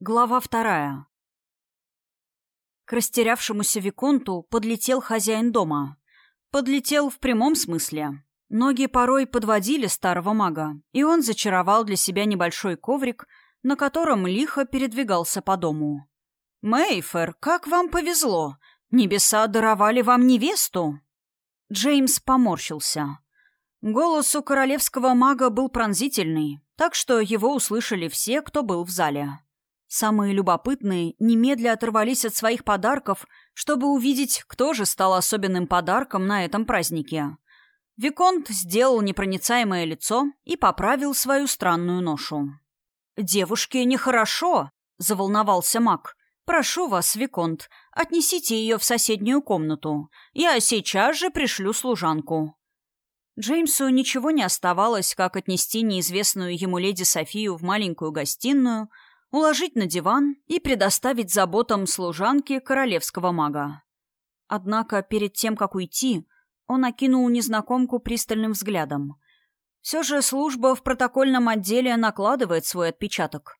Глава вторая. К растерявшемуся Виконту подлетел хозяин дома. Подлетел в прямом смысле. Ноги порой подводили старого мага, и он зачаровал для себя небольшой коврик, на котором лихо передвигался по дому. «Мейфер, как вам повезло! Небеса даровали вам невесту!» Джеймс поморщился. Голос у королевского мага был пронзительный, так что его услышали все, кто был в зале. Самые любопытные немедля оторвались от своих подарков, чтобы увидеть, кто же стал особенным подарком на этом празднике. Виконт сделал непроницаемое лицо и поправил свою странную ношу. «Девушке нехорошо», — заволновался маг. «Прошу вас, Виконт, отнесите ее в соседнюю комнату. Я сейчас же пришлю служанку». Джеймсу ничего не оставалось, как отнести неизвестную ему леди Софию в маленькую гостиную — уложить на диван и предоставить заботам служанки королевского мага. Однако перед тем, как уйти, он окинул незнакомку пристальным взглядом. Все же служба в протокольном отделе накладывает свой отпечаток.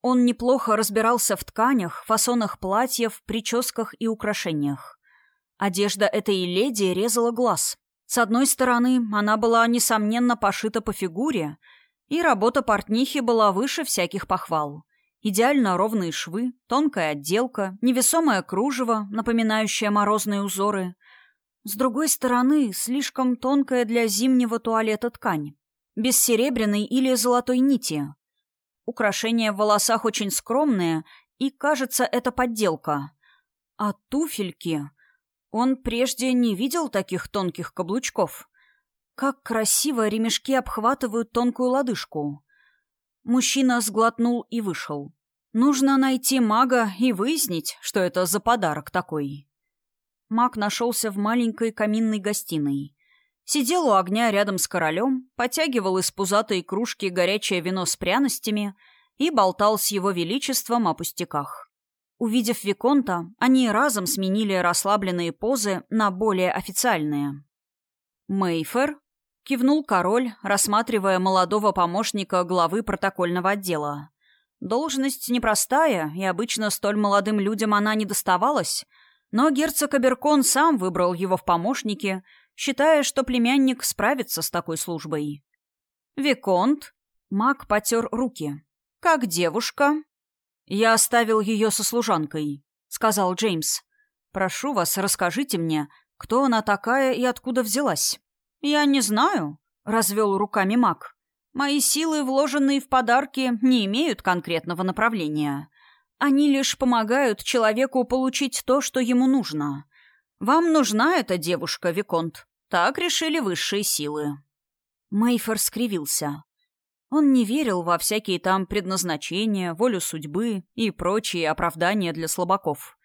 Он неплохо разбирался в тканях, фасонах платьев, прическах и украшениях. Одежда этой леди резала глаз. С одной стороны, она была, несомненно, пошита по фигуре, и работа портнихи была выше всяких похвал. Идеально ровные швы, тонкая отделка, невесомое кружево, напоминающее морозные узоры. С другой стороны, слишком тонкая для зимнего туалета ткань. Без серебряной или золотой нити. Украшения в волосах очень скромные, и, кажется, это подделка. А туфельки... Он прежде не видел таких тонких каблучков. Как красиво ремешки обхватывают тонкую лодыжку. Мужчина сглотнул и вышел. Нужно найти мага и выяснить, что это за подарок такой. Маг нашелся в маленькой каминной гостиной. Сидел у огня рядом с королем, потягивал из пузатой кружки горячее вино с пряностями и болтал с его величеством о пустяках. Увидев Виконта, они разом сменили расслабленные позы на более официальные. «Мейфер?» кивнул король, рассматривая молодого помощника главы протокольного отдела. Должность непростая, и обычно столь молодым людям она не доставалась, но герцог Аберкон сам выбрал его в помощники, считая, что племянник справится с такой службой. «Виконт?» — маг потер руки. «Как девушка?» «Я оставил ее со служанкой», — сказал Джеймс. «Прошу вас, расскажите мне, кто она такая и откуда взялась?» «Я не знаю», — развел руками маг. «Мои силы, вложенные в подарки, не имеют конкретного направления. Они лишь помогают человеку получить то, что ему нужно. Вам нужна эта девушка, Виконт. Так решили высшие силы». Мейфер скривился. Он не верил во всякие там предназначения, волю судьбы и прочие оправдания для слабаков.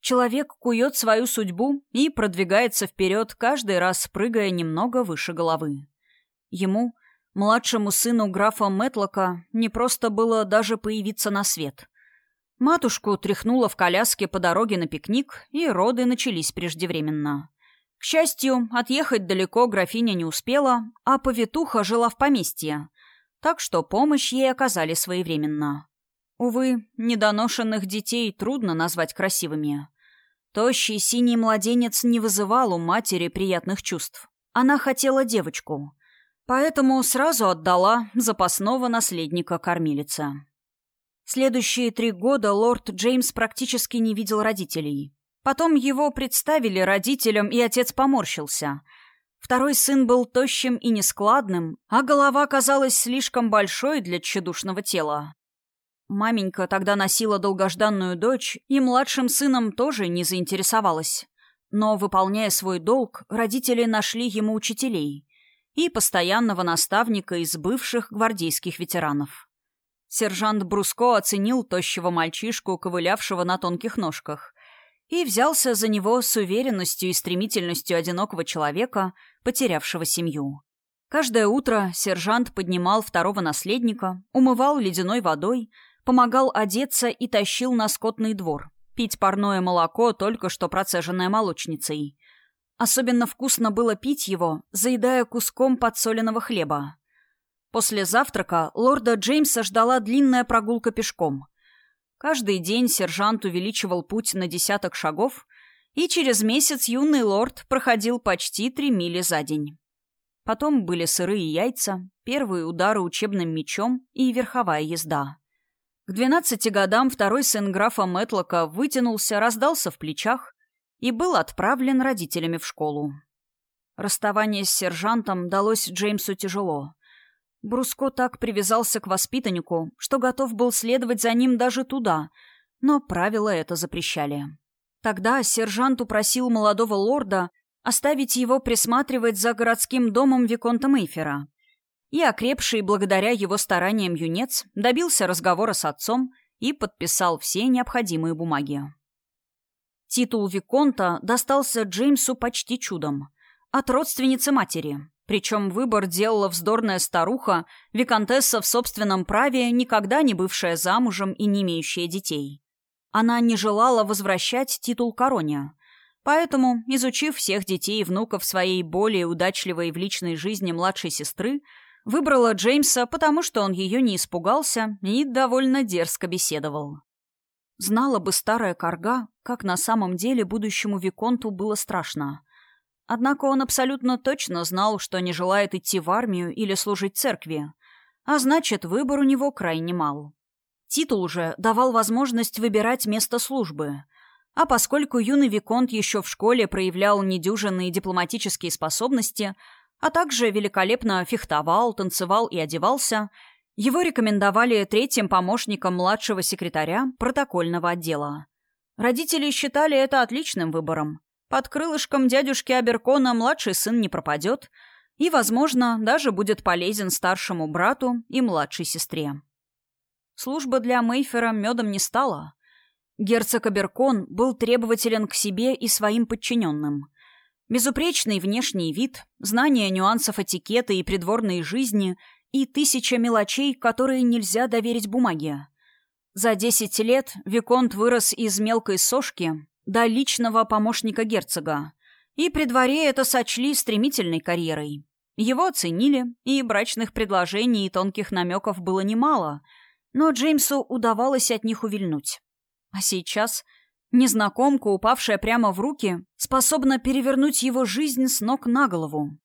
Человек кует свою судьбу и продвигается вперед, каждый раз прыгая немного выше головы. Ему, младшему сыну графа Мэтлока, не просто было даже появиться на свет. Матушку тряхнула в коляске по дороге на пикник, и роды начались преждевременно. К счастью, отъехать далеко графиня не успела, а повитуха жила в поместье, так что помощь ей оказали своевременно. Увы, недоношенных детей трудно назвать красивыми. Тощий синий младенец не вызывал у матери приятных чувств. Она хотела девочку, поэтому сразу отдала запасного наследника кормилица. Следующие три года лорд Джеймс практически не видел родителей. Потом его представили родителям, и отец поморщился. Второй сын был тощим и нескладным, а голова казалась слишком большой для тщедушного тела. Маменька тогда носила долгожданную дочь, и младшим сыном тоже не заинтересовалась. Но, выполняя свой долг, родители нашли ему учителей и постоянного наставника из бывших гвардейских ветеранов. Сержант Бруско оценил тощего мальчишку, ковылявшего на тонких ножках, и взялся за него с уверенностью и стремительностью одинокого человека, потерявшего семью. Каждое утро сержант поднимал второго наследника, умывал ледяной водой, помогал одеться и тащил на скотный двор. Пить парное молоко, только что процеженное молочницей. Особенно вкусно было пить его, заедая куском подсоленного хлеба. После завтрака лорда Джеймса ждала длинная прогулка пешком. Каждый день сержант увеличивал путь на десяток шагов, и через месяц юный лорд проходил почти три мили за день. Потом были сырые яйца, первые удары учебным мечом и верховая езда. К двенадцати годам второй сын графа Мэтлока вытянулся, раздался в плечах и был отправлен родителями в школу. Расставание с сержантом далось Джеймсу тяжело. Бруско так привязался к воспитаннику, что готов был следовать за ним даже туда, но правила это запрещали. Тогда сержант упросил молодого лорда оставить его присматривать за городским домом Виконта Мейфера. И окрепший благодаря его стараниям юнец добился разговора с отцом и подписал все необходимые бумаги. Титул Виконта достался Джеймсу почти чудом. От родственницы матери. Причем выбор делала вздорная старуха, виконтесса в собственном праве, никогда не бывшая замужем и не имеющая детей. Она не желала возвращать титул короне – Поэтому, изучив всех детей и внуков своей более удачливой в личной жизни младшей сестры, выбрала Джеймса, потому что он ее не испугался и довольно дерзко беседовал. Знала бы старая корга, как на самом деле будущему Виконту было страшно. Однако он абсолютно точно знал, что не желает идти в армию или служить церкви, а значит, выбор у него крайне мал. Титул же давал возможность выбирать место службы — а поскольку юный Виконт еще в школе проявлял недюжинные дипломатические способности, а также великолепно фехтовал, танцевал и одевался, его рекомендовали третьим помощником младшего секретаря протокольного отдела. Родители считали это отличным выбором. Под крылышком дядюшки Аберкона младший сын не пропадет и, возможно, даже будет полезен старшему брату и младшей сестре. Служба для Мейфера медом не стала — Герцог Аберкон был требователен к себе и своим подчиненным. Безупречный внешний вид, знание нюансов этикета и придворной жизни и тысяча мелочей, которые нельзя доверить бумаге. За десять лет Виконт вырос из мелкой сошки до личного помощника герцога, и при дворе это сочли стремительной карьерой. Его оценили, и брачных предложений и тонких намеков было немало, но Джеймсу удавалось от них увильнуть. А сейчас незнакомка, упавшая прямо в руки, способна перевернуть его жизнь с ног на голову.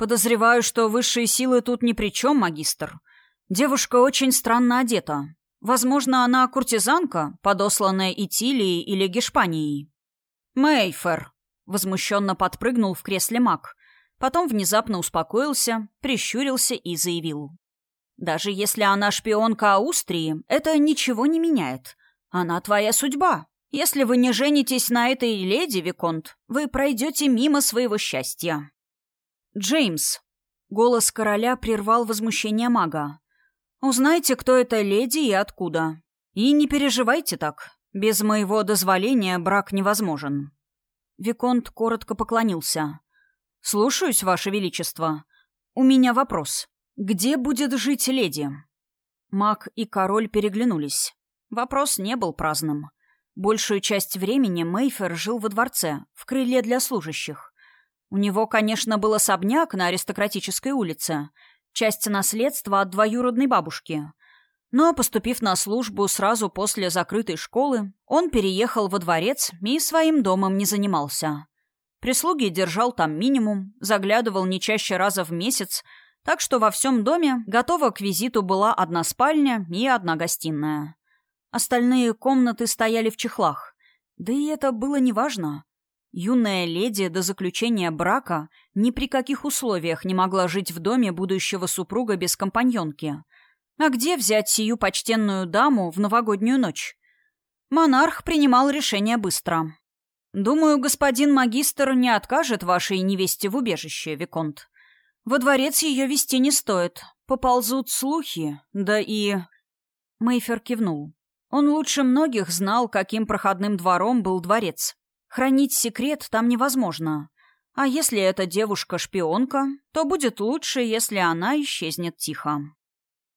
«Подозреваю, что высшие силы тут ни при чем, магистр. Девушка очень странно одета. Возможно, она куртизанка, подосланная Итилией или Гешпанией». «Мейфер!» — возмущенно подпрыгнул в кресле маг. Потом внезапно успокоился, прищурился и заявил. «Даже если она шпионка Аустрии, это ничего не меняет. Она твоя судьба. Если вы не женитесь на этой леди, Виконт, вы пройдете мимо своего счастья. Джеймс. Голос короля прервал возмущение мага. Узнайте, кто эта леди и откуда. И не переживайте так. Без моего дозволения брак невозможен. Виконт коротко поклонился. «Слушаюсь, Ваше Величество. У меня вопрос. Где будет жить леди?» Маг и король переглянулись. Вопрос не был праздным. Большую часть времени Мейфер жил во дворце, в крыле для служащих. У него, конечно, был особняк на аристократической улице, часть наследства от двоюродной бабушки. Но, поступив на службу сразу после закрытой школы, он переехал во дворец и своим домом не занимался. Прислуги держал там минимум, заглядывал не чаще раза в месяц, так что во всем доме готова к визиту была одна спальня и одна гостиная. Остальные комнаты стояли в чехлах. Да и это было неважно. Юная леди до заключения брака ни при каких условиях не могла жить в доме будущего супруга без компаньонки. А где взять сию почтенную даму в новогоднюю ночь? Монарх принимал решение быстро. «Думаю, господин магистр не откажет вашей невесте в убежище, Виконт. Во дворец ее вести не стоит. Поползут слухи, да и...» Мейфер кивнул. Он лучше многих знал, каким проходным двором был дворец. Хранить секрет там невозможно. А если эта девушка шпионка, то будет лучше, если она исчезнет тихо.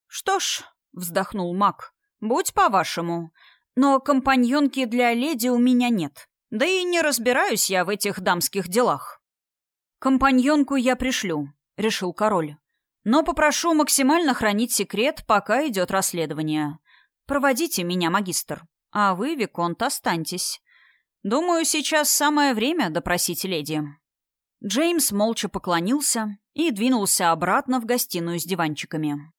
«Что ж», — вздохнул маг, — «будь по-вашему. Но компаньонки для леди у меня нет. Да и не разбираюсь я в этих дамских делах». «Компаньонку я пришлю», — решил король. «Но попрошу максимально хранить секрет, пока идет расследование. Проводите меня, магистр. А вы, Виконт, останьтесь. Думаю, сейчас самое время допросить леди». Джеймс молча поклонился и двинулся обратно в гостиную с диванчиками.